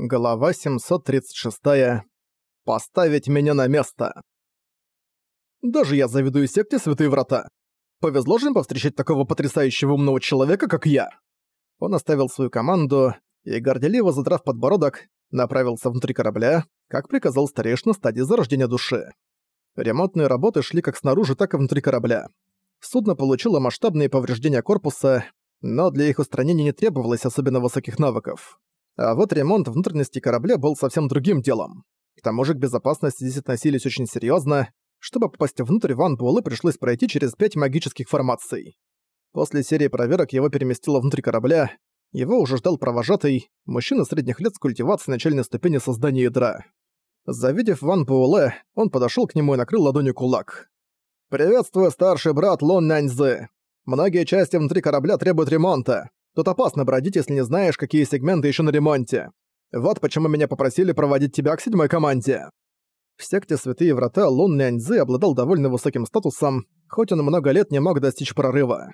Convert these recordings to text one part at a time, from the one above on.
Глава 736. Поставить меня на место. Даже я завидую секте Святые Врата. Повезло же им повстречать такого потрясающего умного человека, как я. Он оставил свою команду и, горделиво задрав подбородок, направился внутрь корабля, как приказал старейшина стадии зарождения души. Ремонтные работы шли как снаружи, так и внутри корабля. Судно получило масштабные повреждения корпуса, но для их устранения не требовалось особенно высоких навыков. А вот ремонт внутренности корабля был совсем другим делом. К тому же к безопасности здесь относились очень серьезно. Чтобы попасть внутрь, Ван Буэлэ пришлось пройти через пять магических формаций. После серии проверок его переместило внутрь корабля. Его уже ждал провожатый, мужчина средних лет с культивацией начальной ступени создания ядра. Завидев Ван Буэлэ, он подошел к нему и накрыл ладонью кулак. «Приветствую, старший брат Лон Няньзы. Многие части внутри корабля требуют ремонта. Тут опасно бродить, если не знаешь, какие сегменты еще на ремонте. Вот почему меня попросили проводить тебя к седьмой команде». В секте Святые Врата Лун Няньзы обладал довольно высоким статусом, хоть он много лет не мог достичь прорыва.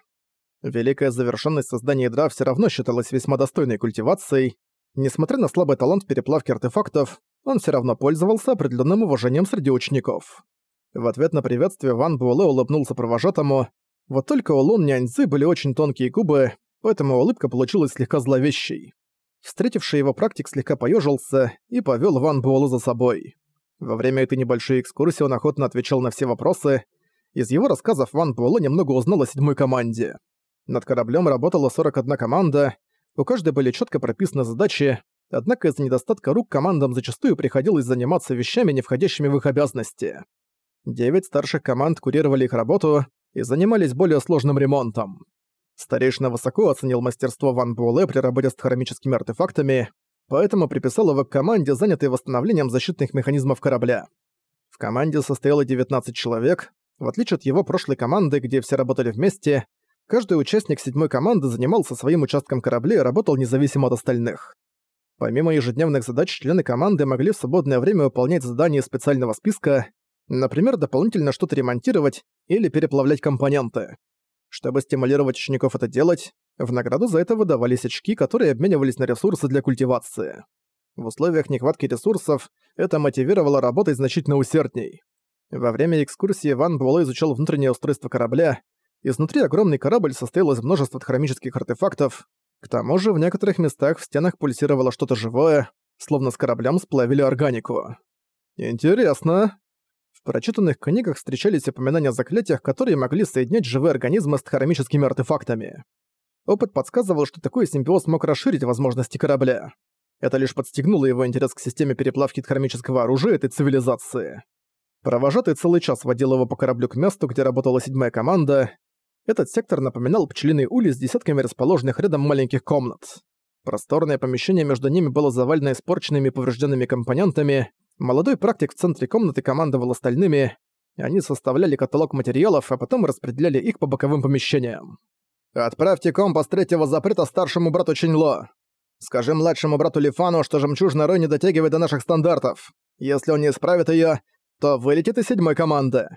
Великая завершенность создания ядра все равно считалась весьма достойной культивацией. Несмотря на слабый талант переплавки артефактов, он все равно пользовался определенным уважением среди учеников. В ответ на приветствие Ван Буэлэ улыбнулся провожатому, вот только у Лун Няньзы были очень тонкие губы, поэтому улыбка получилась слегка зловещей. Встретивший его практик слегка поежился и повел Ван Буэллу за собой. Во время этой небольшой экскурсии он охотно отвечал на все вопросы. Из его рассказов Ван Буэлло немного узнал о седьмой команде. Над кораблем работала 41 команда, у каждой были четко прописаны задачи, однако из-за недостатка рук командам зачастую приходилось заниматься вещами, не входящими в их обязанности. Девять старших команд курировали их работу и занимались более сложным ремонтом. Старейшина высоко оценил мастерство Ван Буэлэ при работе с хромическими артефактами, поэтому приписал его к команде, занятой восстановлением защитных механизмов корабля. В команде состояло 19 человек. В отличие от его прошлой команды, где все работали вместе, каждый участник седьмой команды занимался своим участком корабля и работал независимо от остальных. Помимо ежедневных задач, члены команды могли в свободное время выполнять задания специального списка, например, дополнительно что-то ремонтировать или переплавлять компоненты. Чтобы стимулировать учеников это делать, в награду за это выдавались очки, которые обменивались на ресурсы для культивации. В условиях нехватки ресурсов это мотивировало работать значительно усердней. Во время экскурсии Ван Буэлэ изучал внутреннее устройство корабля. Изнутри огромный корабль состоял из множества хромических артефактов. К тому же в некоторых местах в стенах пульсировало что-то живое, словно с кораблем сплавили органику. «Интересно», прочитанных книгах встречались упоминания о заклятиях, которые могли соединять живые организмы с хромическими артефактами. Опыт подсказывал, что такой симбиоз мог расширить возможности корабля. Это лишь подстегнуло его интерес к системе переплавки хромического оружия этой цивилизации. Провожатый целый час водил его по кораблю к месту, где работала седьмая команда. Этот сектор напоминал пчелиный улей с десятками расположенных рядом маленьких комнат. Просторное помещение между ними было завалено испорченными и поврежденными компонентами, Молодой практик в центре комнаты командовал остальными. Они составляли каталог материалов, а потом распределяли их по боковым помещениям. «Отправьте компас третьего запрета старшему брату Чиньло. Скажи младшему брату Лифану, что жемчужный рой не дотягивает до наших стандартов. Если он не исправит ее, то вылетит из седьмой команды.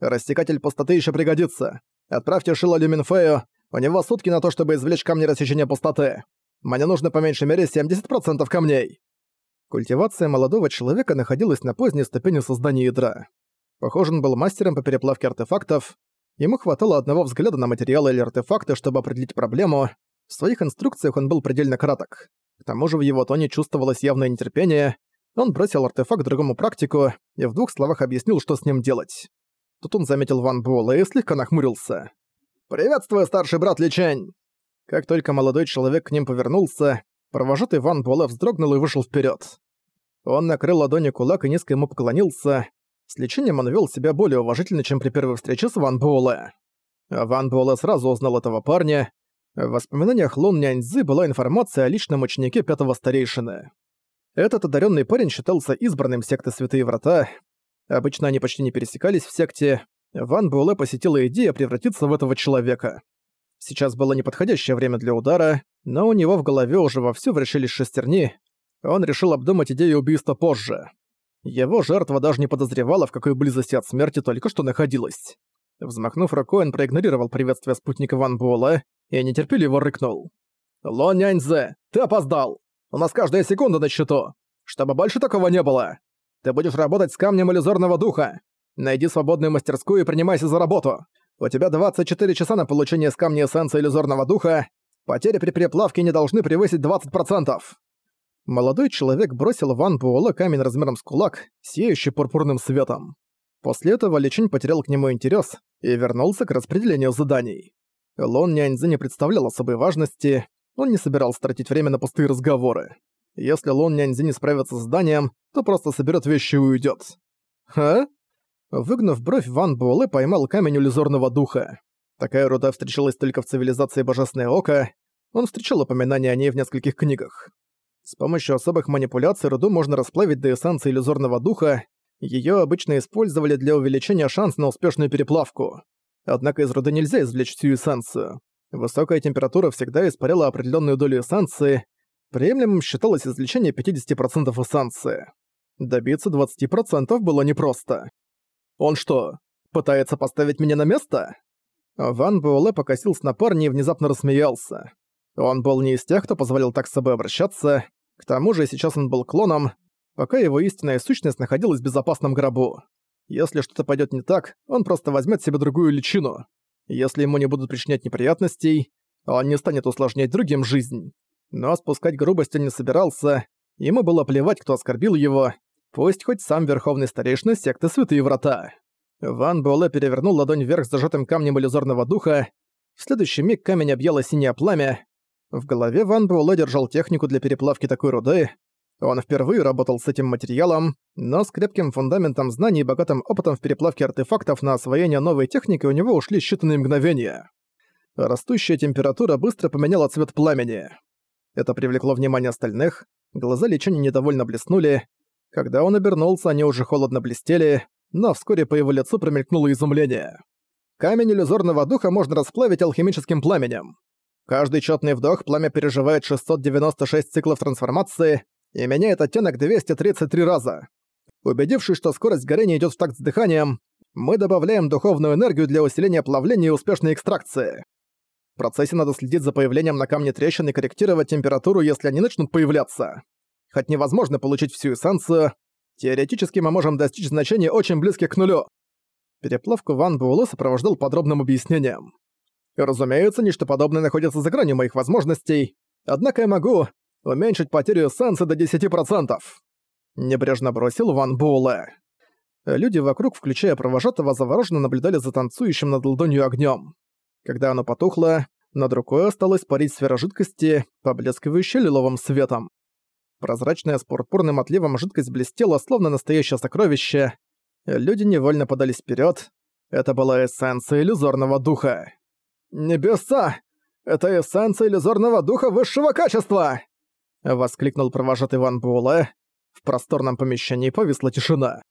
Растекатель пустоты еще пригодится. Отправьте Шила Люминфею, у него сутки на то, чтобы извлечь камни рассечения пустоты. Мне нужно по меньшей мере 70% камней. Культивация молодого человека находилась на поздней ступени создания ядра. Похоже, он был мастером по переплавке артефактов. Ему хватало одного взгляда на материалы или артефакты, чтобы определить проблему. В своих инструкциях он был предельно краток. К тому же в его тоне чувствовалось явное нетерпение. Он бросил артефакт другому практику и в двух словах объяснил, что с ним делать. Тут он заметил Ван Буэлла и слегка нахмурился. «Приветствую, старший брат Личень!» Как только молодой человек к ним повернулся, провожатый Ван Буэлэ вздрогнул и вышел вперед. Он накрыл ладонью кулак и низко ему поклонился. С лечением он вел себя более уважительно, чем при первой встрече с Ван Буэлэ. Ван Буэлэ сразу узнал этого парня. В воспоминаниях Лун Няньцзы была информация о личном ученике пятого старейшины. Этот одаренный парень считался избранным секты Святые Врата. Обычно они почти не пересекались в секте. Ван Буэлэ посетила идея превратиться в этого человека. Сейчас было неподходящее время для удара, но у него в голове уже вовсю врешились шестерни, он решил обдумать идею убийства позже. Его жертва даже не подозревала, в какой близости от смерти только что находилась. Взмахнув рукой, он проигнорировал приветствие спутника Ван Буэлла и нетерпеливо рыкнул. «Ло Няньзе, ты опоздал! У нас каждая секунда на счету. Чтобы больше такого не было. Ты будешь работать с камнем иллюзорного духа. Найди свободную мастерскую и принимайся за работу. У тебя 24 часа на получение с камня эссенции иллюзорного духа. Потери при переплавке не должны превысить 20%. Молодой человек бросил Ван Буэлэ камень размером с кулак, сияющий пурпурным светом. После этого Личинь потерял к нему интерес и вернулся к распределению заданий. Лон Няньзы не представлял особой важности, он не собирался тратить время на пустые разговоры. Если Лон Няньзи не справится с заданием, то просто соберет вещи и уйдет. «Ха?» Выгнув бровь, Ван Буэлэ поймал камень иллюзорного духа. Такая руда встречалась только в цивилизации Божественное Око, он встречал упоминания о ней в нескольких книгах. С помощью особых манипуляций руду можно расплавить до эссенции иллюзорного духа, её обычно использовали для увеличения шанса на успешную переплавку. Однако из руды нельзя извлечь всю эссенцию. Высокая температура всегда испаряла определенную долю эссенции, приемлемым считалось извлечение 50% эссенции. Добиться 20% было непросто. Он что, пытается поставить меня на место? Ван Буэлэ покосился на парня и внезапно рассмеялся. Он был не из тех, кто позволил так с собой обращаться. К тому же сейчас он был клоном, пока его истинная сущность находилась в безопасном гробу. Если что-то пойдет не так, он просто возьмет себе другую личину. Если ему не будут причинять неприятностей, он не станет усложнять другим жизнь. Но спускать грубость он не собирался, ему было плевать, кто оскорбил его, пусть хоть сам верховный старейшина секты Святые Врата. Ван Буэлэ перевернул ладонь вверх с зажатым камнем иллюзорного духа, в следующий миг камень объяло синее пламя. В голове Ван Буэлэ держал технику для переплавки такой руды, он впервые работал с этим материалом, но с крепким фундаментом знаний и богатым опытом в переплавке артефактов на освоение новой техники у него ушли считанные мгновения. Растущая температура быстро поменяла цвет пламени. Это привлекло внимание остальных, глаза лечения недовольно блеснули. Когда он обернулся, они уже холодно блестели, но вскоре по его лицу промелькнуло изумление. Камень иллюзорного духа можно расплавить алхимическим пламенем. Каждый четный вдох пламя переживает 696 циклов трансформации, и меняет оттенок 233 раза. Убедившись, что скорость горения идет в такт с дыханием, мы добавляем духовную энергию для усиления плавления и успешной экстракции. В процессе надо следить за появлением на камне трещин и корректировать температуру, если они начнут появляться. Хоть невозможно получить всю эссенцию, теоретически мы можем достичь значений очень близких к нулю. Переплавку Ван Буэлэ сопровождал подробным объяснением. Разумеется, ничто подобное находится за гранью моих возможностей, однако я могу, уменьшить потерю эссенции до 10%. Небрежно бросил Ван Буэлэ. Люди вокруг, включая провожатого, завороженно наблюдали за танцующим над ладонью огнем. Когда оно потухло, над рукой осталась парить сфера жидкости, поблескивающая лиловым светом. Прозрачная с пурпурным отливом жидкость блестела, словно настоящее сокровище. Люди невольно подались вперед. Это была эссенция иллюзорного духа. «Небеса! Это эссенция иллюзорного духа высшего качества!» Воскликнул провожатый Ван Буэлэ. В просторном помещении повисла тишина.